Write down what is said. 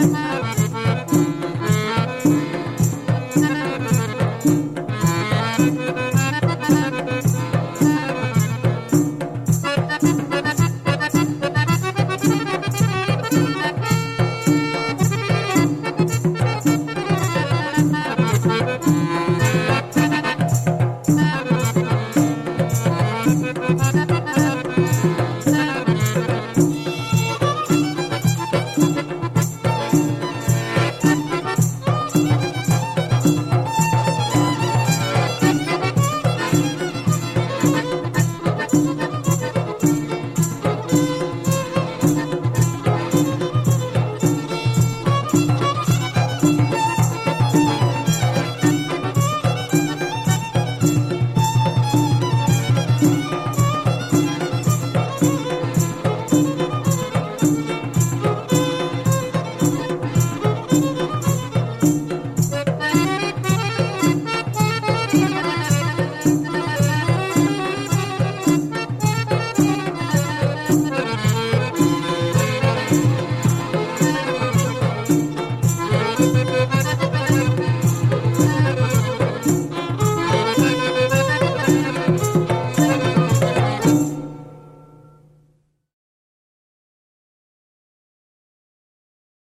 na na